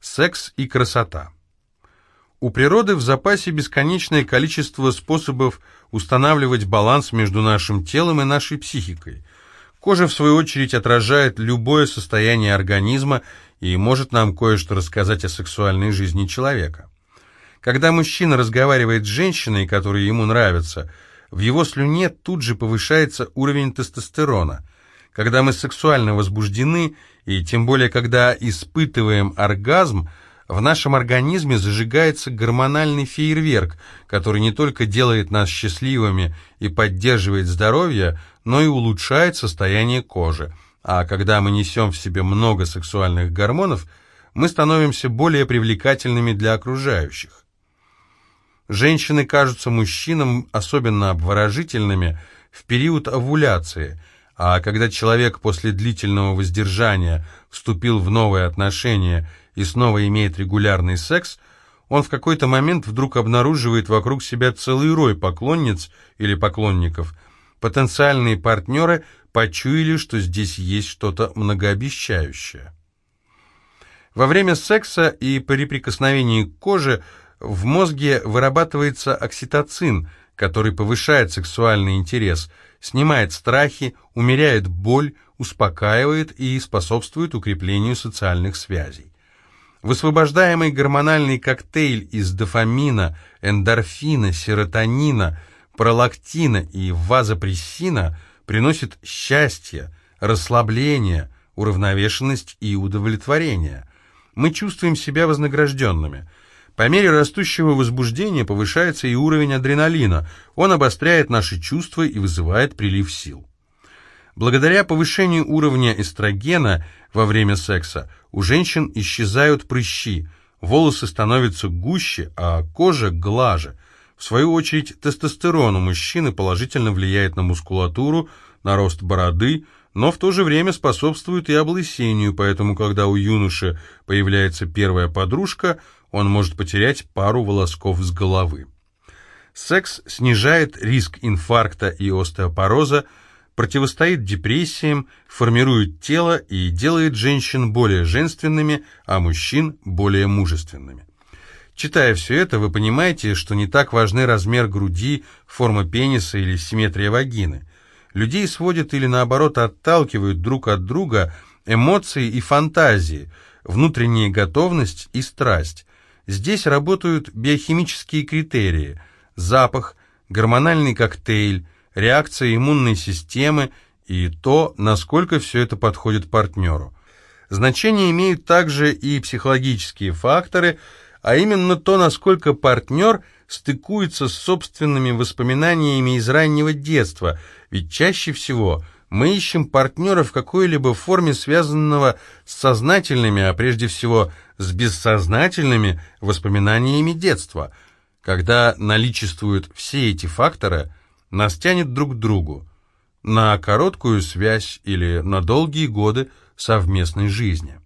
Секс и красота. У природы в запасе бесконечное количество способов устанавливать баланс между нашим телом и нашей психикой. Кожа, в свою очередь, отражает любое состояние организма и может нам кое-что рассказать о сексуальной жизни человека. Когда мужчина разговаривает с женщиной, которая ему нравится, в его слюне тут же повышается уровень тестостерона. Когда мы сексуально возбуждены, и тем более когда испытываем оргазм, в нашем организме зажигается гормональный фейерверк, который не только делает нас счастливыми и поддерживает здоровье, но и улучшает состояние кожи. А когда мы несем в себе много сексуальных гормонов, мы становимся более привлекательными для окружающих. Женщины кажутся мужчинам особенно обворожительными в период овуляции, а когда человек после длительного воздержания вступил в новые отношения и снова имеет регулярный секс, он в какой-то момент вдруг обнаруживает вокруг себя целый рой поклонниц или поклонников. Потенциальные партнеры почуяли, что здесь есть что-то многообещающее. Во время секса и при прикосновении к коже в мозге вырабатывается окситоцин, который повышает сексуальный интерес, снимает страхи, умеряет боль, успокаивает и способствует укреплению социальных связей. Высвобождаемый гормональный коктейль из дофамина, эндорфина, серотонина, пролактина и вазопрессина приносит счастье, расслабление, уравновешенность и удовлетворение. Мы чувствуем себя вознагражденными. По мере растущего возбуждения повышается и уровень адреналина, он обостряет наши чувства и вызывает прилив сил. Благодаря повышению уровня эстрогена во время секса у женщин исчезают прыщи, волосы становятся гуще, а кожа глаже. В свою очередь, тестостерон у мужчины положительно влияет на мускулатуру, на рост бороды, но в то же время способствует и облысению, поэтому когда у юноши появляется первая подружка, он может потерять пару волосков с головы. Секс снижает риск инфаркта и остеопороза, противостоит депрессиям, формирует тело и делает женщин более женственными, а мужчин более мужественными. Читая все это, вы понимаете, что не так важны размер груди, форма пениса или симметрия вагины. Людей сводят или наоборот отталкивают друг от друга эмоции и фантазии, внутренняя готовность и страсть. Здесь работают биохимические критерии – запах, гормональный коктейль, реакция иммунной системы и то, насколько все это подходит партнеру. Значение имеют также и психологические факторы, а именно то, насколько партнер стыкуется с собственными воспоминаниями из раннего детства, ведь чаще всего мы ищем партнера в какой-либо форме, связанного с сознательными, а прежде всего с бессознательными воспоминаниями детства. Когда наличествуют все эти факторы – нас тянет друг к другу, на короткую связь или на долгие годы совместной жизни.